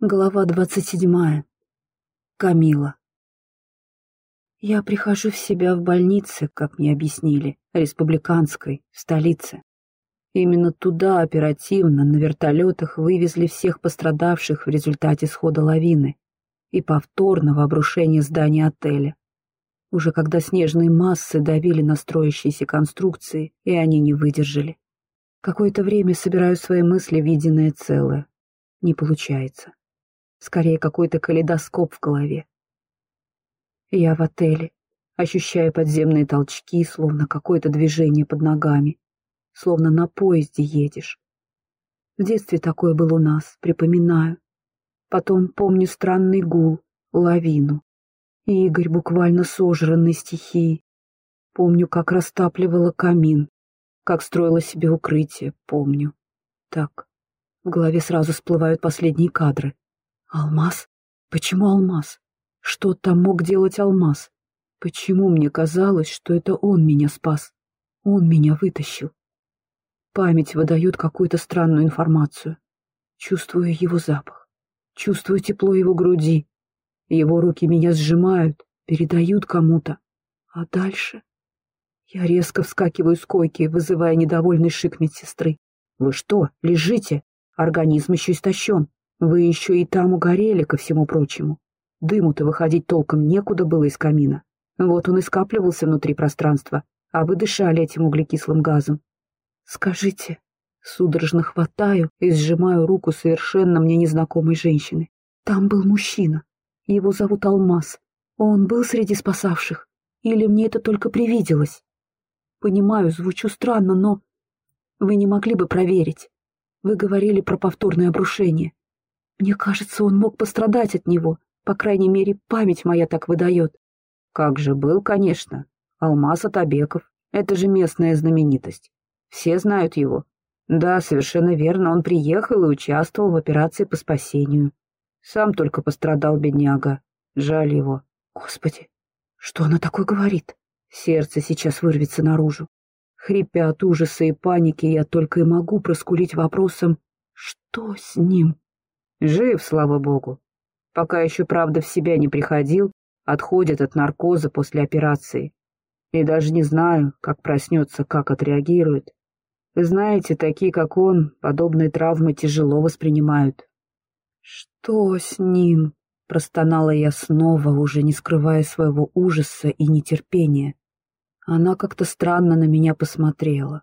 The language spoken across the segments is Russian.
Глава двадцать седьмая. Камила. Я прихожу в себя в больнице, как мне объяснили, республиканской, в столице. Именно туда оперативно на вертолетах вывезли всех пострадавших в результате схода лавины и повторного обрушения здания отеля. Уже когда снежные массы давили на строящиеся конструкции, и они не выдержали. Какое-то время собираю свои мысли в единое целое. Не получается. Скорее, какой-то калейдоскоп в голове. Я в отеле, ощущая подземные толчки, словно какое-то движение под ногами, словно на поезде едешь. В детстве такое было у нас, припоминаю. Потом помню странный гул, лавину. Игорь, буквально сожранный стихией. Помню, как растапливала камин, как строила себе укрытие, помню. Так, в голове сразу всплывают последние кадры. Алмаз? Почему алмаз? Что там мог делать алмаз? Почему мне казалось, что это он меня спас? Он меня вытащил. Память выдает какую-то странную информацию. Чувствую его запах. Чувствую тепло его груди. Его руки меня сжимают, передают кому-то. А дальше? Я резко вскакиваю с койки, вызывая недовольный шик медсестры. «Вы что, лежите? Организм еще истощен. Вы еще и там угорели, ко всему прочему. Дыму-то выходить толком некуда было из камина. Вот он и скапливался внутри пространства, а вы дышали этим углекислым газом. Скажите, судорожно хватаю и сжимаю руку совершенно мне незнакомой женщины. Там был мужчина. Его зовут Алмаз. Он был среди спасавших? Или мне это только привиделось? Понимаю, звучу странно, но... Вы не могли бы проверить. Вы говорили про повторное обрушение. Мне кажется, он мог пострадать от него. По крайней мере, память моя так выдает. Как же был, конечно. Алмаз Атабеков. Это же местная знаменитость. Все знают его. Да, совершенно верно, он приехал и участвовал в операции по спасению. Сам только пострадал, бедняга. Жаль его. Господи, что она такое говорит? Сердце сейчас вырвется наружу. Хрипя от ужаса и паники, я только и могу проскулить вопросом «Что с ним?» Жив, слава богу. Пока еще, правда, в себя не приходил, отходит от наркоза после операции. И даже не знаю, как проснется, как отреагирует. Знаете, такие, как он, подобные травмы тяжело воспринимают. «Что с ним?» — простонала я снова, уже не скрывая своего ужаса и нетерпения. Она как-то странно на меня посмотрела.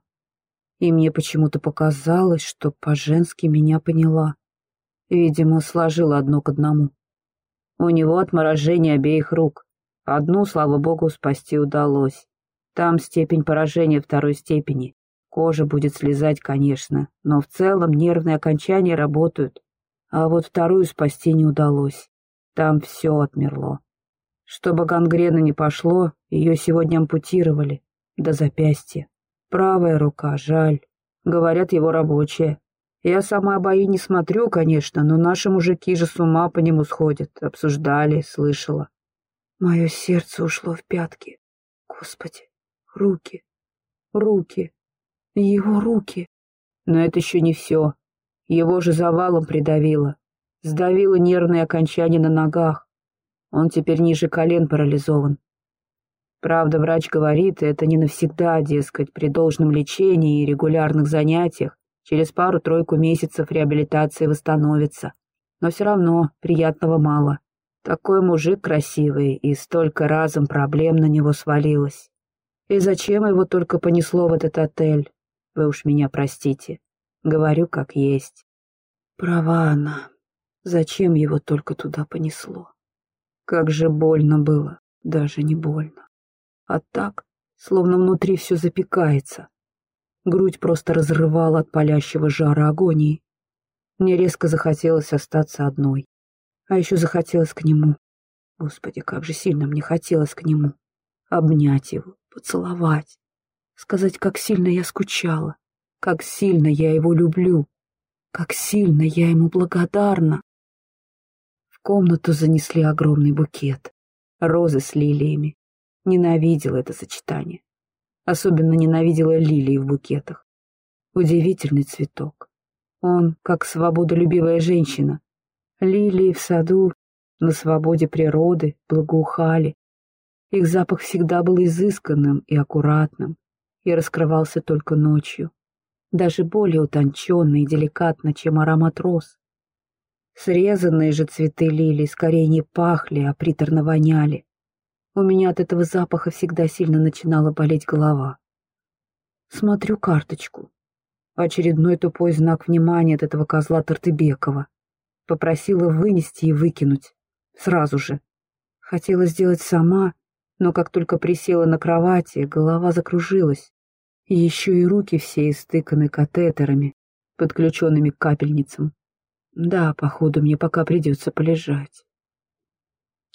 И мне почему-то показалось, что по-женски меня поняла. Видимо, сложила одно к одному. У него отморожение обеих рук. Одну, слава богу, спасти удалось. Там степень поражения второй степени. Кожа будет слезать, конечно, но в целом нервные окончания работают. А вот вторую спасти не удалось. Там все отмерло. Чтобы гангрена не пошло, ее сегодня ампутировали. До запястья. Правая рука, жаль. Говорят, его рабочая. Я сама бои не смотрю, конечно, но наши мужики же с ума по нему сходят. Обсуждали, слышала. Мое сердце ушло в пятки. Господи, руки, руки, его руки. Но это еще не все. Его же завалом придавило. Сдавило нервные окончания на ногах. Он теперь ниже колен парализован. Правда, врач говорит, это не навсегда, дескать, при должном лечении и регулярных занятиях Через пару-тройку месяцев реабилитация восстановится. Но все равно приятного мало. Такой мужик красивый, и столько разом проблем на него свалилось. И зачем его только понесло в этот отель? Вы уж меня простите. Говорю, как есть. Права она. Зачем его только туда понесло? Как же больно было, даже не больно. А так, словно внутри все запекается. Грудь просто разрывала от палящего жара агонии. Мне резко захотелось остаться одной. А еще захотелось к нему. Господи, как же сильно мне хотелось к нему. Обнять его, поцеловать. Сказать, как сильно я скучала. Как сильно я его люблю. Как сильно я ему благодарна. В комнату занесли огромный букет. Розы с лилиями. Ненавидела это сочетание. Особенно ненавидела лилии в букетах. Удивительный цветок. Он, как свободолюбивая женщина. Лилии в саду, на свободе природы, благоухали. Их запах всегда был изысканным и аккуратным и раскрывался только ночью, даже более утонченно и деликатно, чем аромат роз. Срезанные же цветы лилий скорее не пахли, а приторно воняли. У меня от этого запаха всегда сильно начинала болеть голова. Смотрю карточку. Очередной тупой знак внимания от этого козла Тартыбекова. Попросила вынести и выкинуть. Сразу же. Хотела сделать сама, но как только присела на кровати, голова закружилась. И еще и руки все истыканы катетерами, подключенными к капельницам. Да, походу, мне пока придется полежать.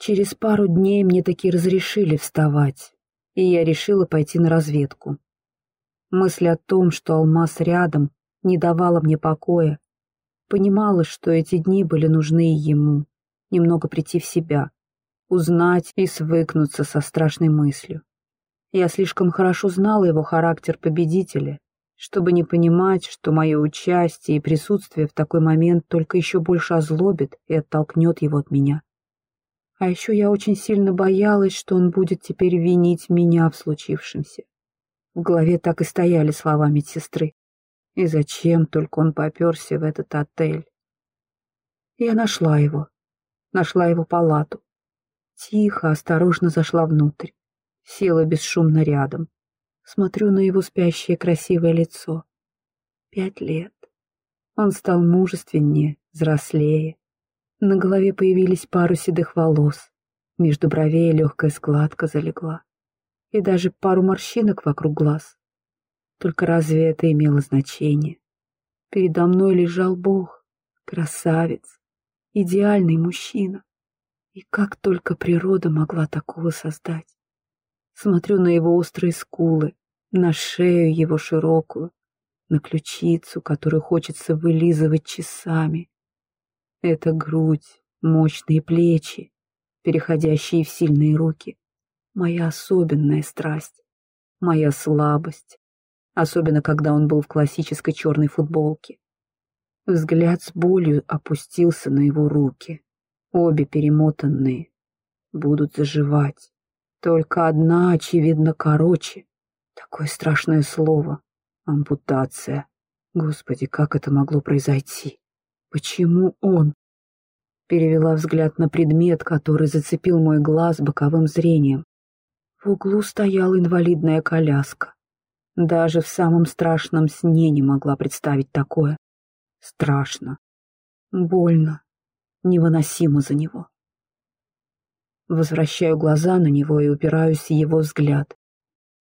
Через пару дней мне таки разрешили вставать, и я решила пойти на разведку. Мысль о том, что алмаз рядом, не давала мне покоя. Понимала, что эти дни были нужны ему, немного прийти в себя, узнать и свыкнуться со страшной мыслью. Я слишком хорошо знала его характер победителя, чтобы не понимать, что мое участие и присутствие в такой момент только еще больше озлобит и оттолкнет его от меня. А еще я очень сильно боялась, что он будет теперь винить меня в случившемся. В голове так и стояли слова медсестры. И зачем только он поперся в этот отель? Я нашла его. Нашла его палату. Тихо, осторожно зашла внутрь. Села бесшумно рядом. Смотрю на его спящее красивое лицо. Пять лет. Он стал мужественнее, взрослее. На голове появились пару седых волос. Между бровей легкая складка залегла и даже пару морщинок вокруг глаз. Только разве это имело значение? Передо мной лежал Бог, красавец, идеальный мужчина. И как только природа могла такого создать? Смотрю на его острые скулы, на шею его широкую, на ключицу, которую хочется вылизывать часами. Это грудь, мощные плечи, переходящие в сильные руки моя особенная страсть, моя слабость, особенно когда он был в классической черной футболке. Взгляд с болью опустился на его руки, обе перемотанные, будут заживать. Только одна, очевидно, короче. Такое страшное слово — ампутация. Господи, как это могло произойти? Почему он? Перевела взгляд на предмет, который зацепил мой глаз боковым зрением. В углу стояла инвалидная коляска. Даже в самом страшном сне не могла представить такое. Страшно. Больно. Невыносимо за него. Возвращаю глаза на него и упираюсь в его взгляд.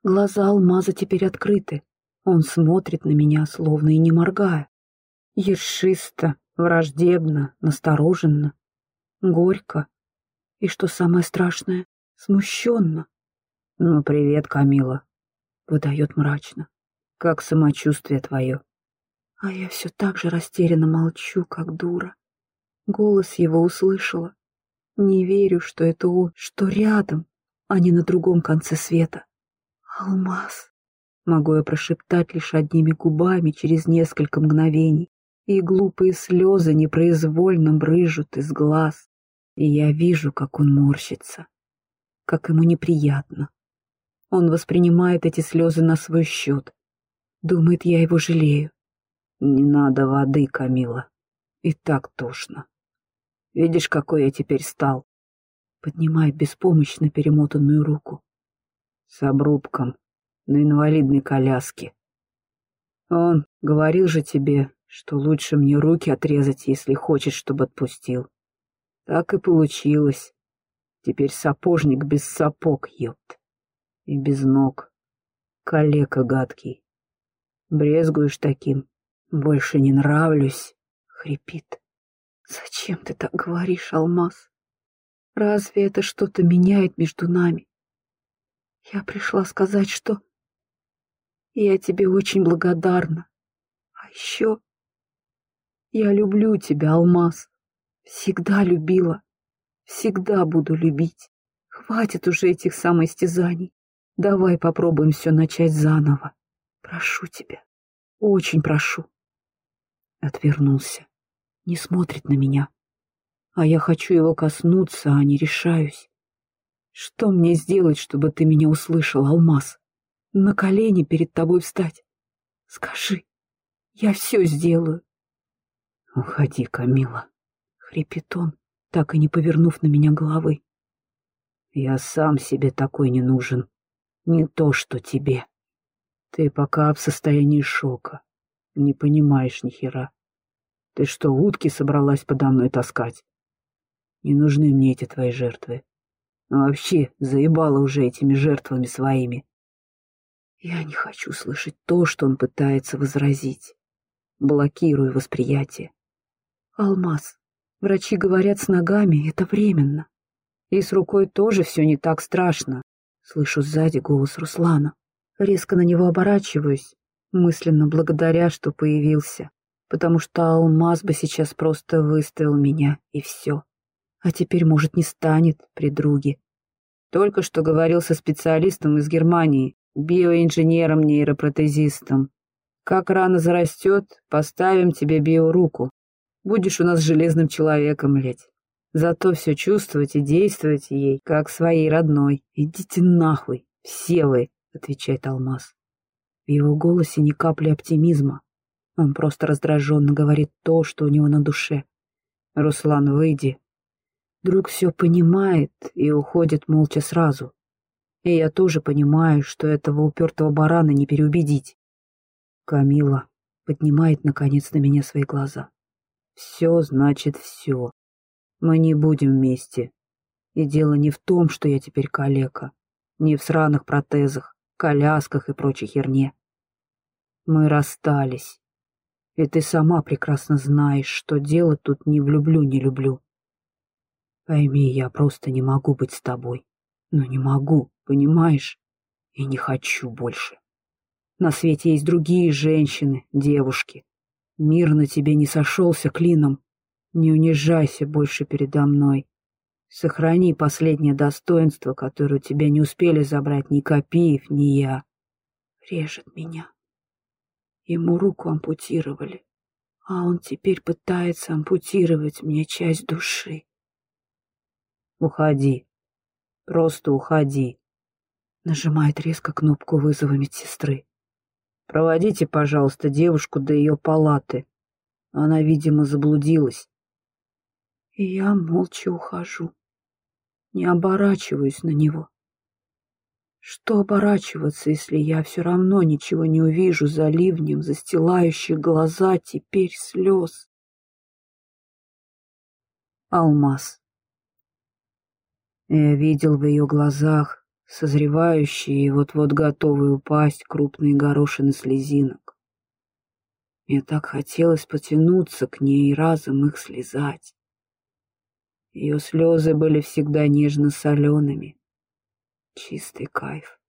Глаза алмаза теперь открыты. Он смотрит на меня, словно и не моргая. Ершисто, враждебно, настороженно, горько. И что самое страшное, смущенно. «Ну, привет, Камила», — выдает мрачно. «Как самочувствие твое?» А я все так же растерянно молчу, как дура. Голос его услышала. Не верю, что это он, что рядом, а не на другом конце света. «Алмаз!» Могу я прошептать лишь одними губами через несколько мгновений, и глупые слезы непроизвольно брыжут из глаз, и я вижу, как он морщится, как ему неприятно. Он воспринимает эти слезы на свой счет. Думает, я его жалею. Не надо воды, Камила. И так тошно. Видишь, какой я теперь стал? Поднимает беспомощно перемотанную руку. С обрубком на инвалидной коляске. Он говорил же тебе, что лучше мне руки отрезать, если хочешь, чтобы отпустил. Так и получилось. Теперь сапожник без сапог, ёпт и без ног. Калека гадкий. Брезгуешь таким, больше не нравлюсь, хрипит. Зачем ты так говоришь, Алмаз? Разве это что-то меняет между нами? Я пришла сказать, что я тебе очень благодарна. А еще я люблю тебя, Алмаз. Всегда любила. Всегда буду любить. Хватит уже этих самоистязаний. Давай попробуем все начать заново. Прошу тебя, очень прошу. Отвернулся, не смотрит на меня. а я хочу его коснуться, а не решаюсь. Что мне сделать, чтобы ты меня услышал, Алмаз? На колени перед тобой встать? Скажи, я все сделаю. Уходи, Камила, — хрипит он, так и не повернув на меня головы. Я сам себе такой не нужен, не то что тебе. Ты пока в состоянии шока, не понимаешь ни хера. Ты что, утки собралась подо мной таскать? Не нужны мне эти твои жертвы. вообще, заебала уже этими жертвами своими. Я не хочу слышать то, что он пытается возразить. Блокирую восприятие. Алмаз. Врачи говорят, с ногами это временно. И с рукой тоже все не так страшно. Слышу сзади голос Руслана. Резко на него оборачиваюсь, мысленно благодаря, что появился, потому что Алмаз бы сейчас просто выставил меня, и все. А теперь, может, не станет при друге. Только что говорил со специалистом из Германии, биоинженером-нейропротезистом. Как рано зарастет, поставим тебе биоруку. Будешь у нас железным человеком, ледь. Зато все чувствовать и действовать ей, как своей родной. Идите нахуй, все вы, отвечает Алмаз. В его голосе ни капли оптимизма. Он просто раздраженно говорит то, что у него на душе. «Руслан, выйди». Друг все понимает и уходит молча сразу. И я тоже понимаю, что этого упертого барана не переубедить. Камила поднимает, наконец, на меня свои глаза. Все значит все. Мы не будем вместе. И дело не в том, что я теперь калека, не в сраных протезах, колясках и прочей херне. Мы расстались. И ты сама прекрасно знаешь, что дело тут не влюблю, не люблю. Пойми, я просто не могу быть с тобой. Ну, не могу, понимаешь? И не хочу больше. На свете есть другие женщины, девушки. Мир на тебе не сошелся клином. Не унижайся больше передо мной. Сохрани последнее достоинство, которое у тебя не успели забрать ни Копиев, ни я. Режет меня. Ему руку ампутировали, а он теперь пытается ампутировать мне часть души. Уходи. Просто уходи. Нажимает резко кнопку вызова медсестры. Проводите, пожалуйста, девушку до ее палаты. Она, видимо, заблудилась. И я молча ухожу. Не оборачиваюсь на него. Что оборачиваться, если я все равно ничего не увижу за ливнем, застилающих глаза теперь слез? Алмаз. Я видел в ее глазах созревающие и вот-вот готовые упасть крупные горошины слезинок. Мне так хотелось потянуться к ней и разом их слезать. Ее слезы были всегда нежно-солеными. Чистый кайф.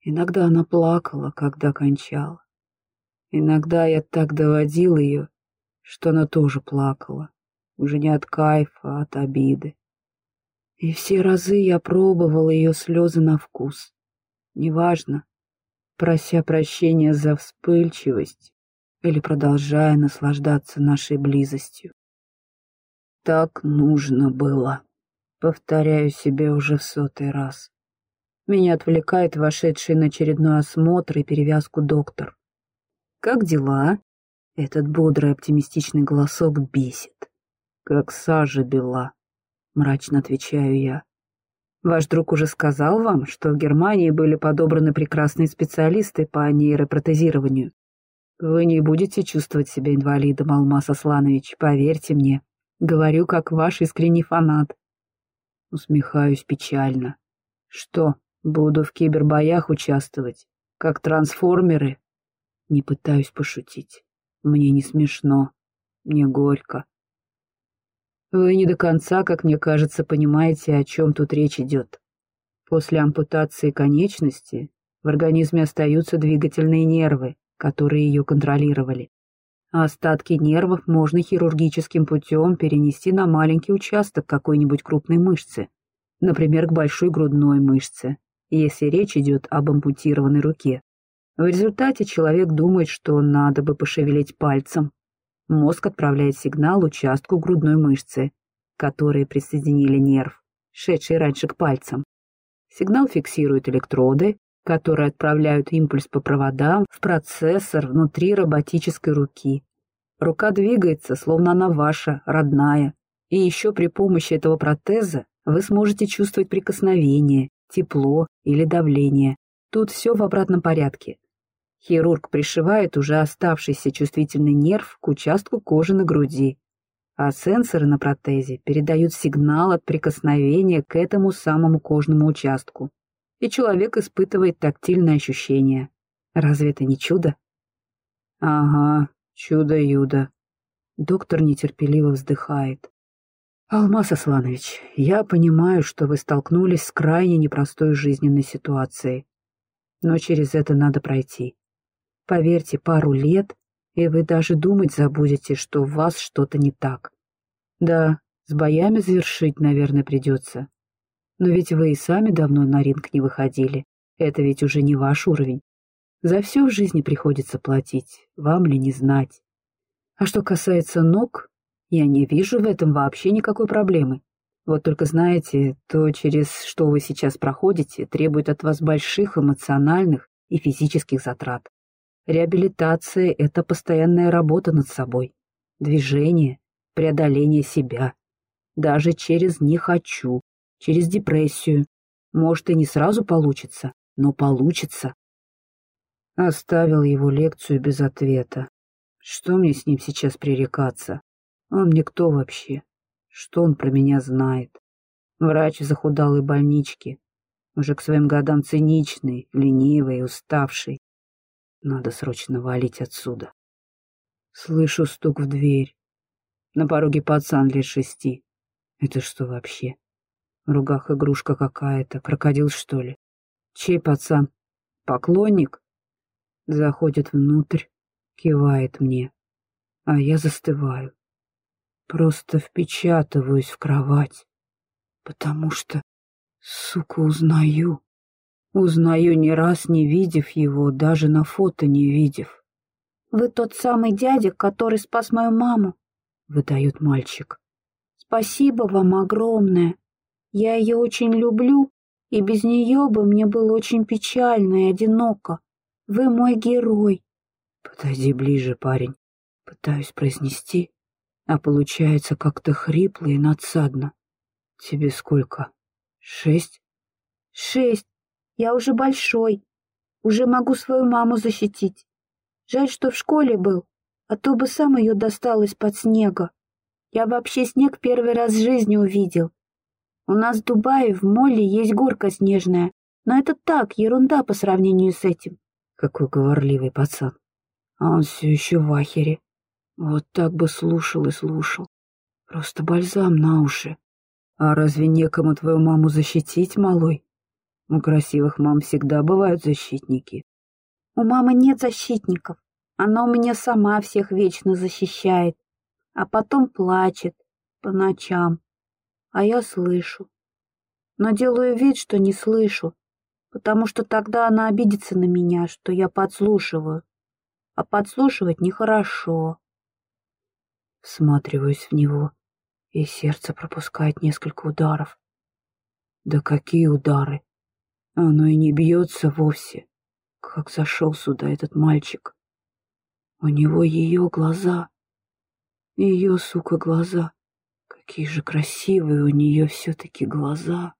Иногда она плакала, когда кончала. Иногда я так доводил ее, что она тоже плакала. Уже не от кайфа, а от обиды. И все разы я пробовал ее слезы на вкус. Неважно, прося прощения за вспыльчивость или продолжая наслаждаться нашей близостью. Так нужно было. Повторяю себе уже в сотый раз. Меня отвлекает вошедший на очередной осмотр и перевязку доктор. «Как дела?» Этот бодрый оптимистичный голосок бесит. «Как сажа бела», — мрачно отвечаю я. «Ваш друг уже сказал вам, что в Германии были подобраны прекрасные специалисты по нейропротезированию. Вы не будете чувствовать себя инвалидом, Алмаз Асланович, поверьте мне. Говорю, как ваш искренний фанат. Усмехаюсь печально. Что, буду в кибербоях участвовать? Как трансформеры? Не пытаюсь пошутить. Мне не смешно. Мне горько. Вы не до конца, как мне кажется, понимаете, о чем тут речь идет. После ампутации конечности в организме остаются двигательные нервы, которые ее контролировали а остатки нервов можно хирургическим путем перенести на маленький участок какой-нибудь крупной мышцы, например, к большой грудной мышце, если речь идет об ампутированной руке. В результате человек думает, что надо бы пошевелить пальцем. Мозг отправляет сигнал участку грудной мышцы, которые присоединили нерв, шедший раньше к пальцам. Сигнал фиксируют электроды, которые отправляют импульс по проводам в процессор внутри роботической руки. Рука двигается, словно она ваша, родная. И еще при помощи этого протеза вы сможете чувствовать прикосновение, тепло или давление. Тут все в обратном порядке. Хирург пришивает уже оставшийся чувствительный нерв к участку кожи на груди, а сенсоры на протезе передают сигнал от прикосновения к этому самому кожному участку. И человек испытывает тактильное ощущение. Разве это не чудо? Ага, чудо-юдо. Доктор нетерпеливо вздыхает. «Алмаз Асланович, я понимаю, что вы столкнулись с крайне непростой жизненной ситуацией, но через это надо пройти. Поверьте, пару лет, и вы даже думать забудете, что у вас что-то не так. Да, с боями завершить, наверное, придется. Но ведь вы и сами давно на ринг не выходили. Это ведь уже не ваш уровень. За все в жизни приходится платить, вам ли не знать. А что касается ног, я не вижу в этом вообще никакой проблемы. Вот только знаете, то, через что вы сейчас проходите, требует от вас больших эмоциональных и физических затрат. Реабилитация — это постоянная работа над собой, движение, преодоление себя. Даже через «не хочу», через депрессию. Может, и не сразу получится, но получится. Оставил его лекцию без ответа. Что мне с ним сейчас пререкаться? Он мне кто вообще? Что он про меня знает? Врач захудалой больнички, уже к своим годам циничный, ленивый, уставший. Надо срочно валить отсюда. Слышу стук в дверь. На пороге пацан лет шести. Это что вообще? В ругах игрушка какая-то, крокодил, что ли? Чей пацан? Поклонник? Заходит внутрь, кивает мне, а я застываю. Просто впечатываюсь в кровать, потому что, сука, узнаю. Узнаю не раз, не видев его, даже на фото не видев. «Вы тот самый дядя, который спас мою маму», — выдает мальчик. «Спасибо вам огромное. Я ее очень люблю, и без нее бы мне было очень печально и одиноко. Вы мой герой». «Подойди ближе, парень». Пытаюсь произнести, а получается как-то хрипло и надсадно. «Тебе сколько? Шесть?» «Шесть. Я уже большой, уже могу свою маму защитить. Жаль, что в школе был, а то бы сам ее достал из-под снега. Я вообще снег первый раз в жизни увидел. У нас в Дубае в моле есть горка снежная, но это так, ерунда по сравнению с этим. Какой говорливый пацан. А он все еще в ахере. Вот так бы слушал и слушал. Просто бальзам на уши. А разве некому твою маму защитить, малой? У красивых мам всегда бывают защитники. У мамы нет защитников. Она у меня сама всех вечно защищает. А потом плачет по ночам. А я слышу. Но делаю вид, что не слышу, потому что тогда она обидится на меня, что я подслушиваю. А подслушивать нехорошо. Всматриваюсь в него, и сердце пропускает несколько ударов. Да какие удары! Оно и не бьется вовсе, как зашел сюда этот мальчик. У него ее глаза, ее, сука, глаза. Какие же красивые у нее все-таки глаза.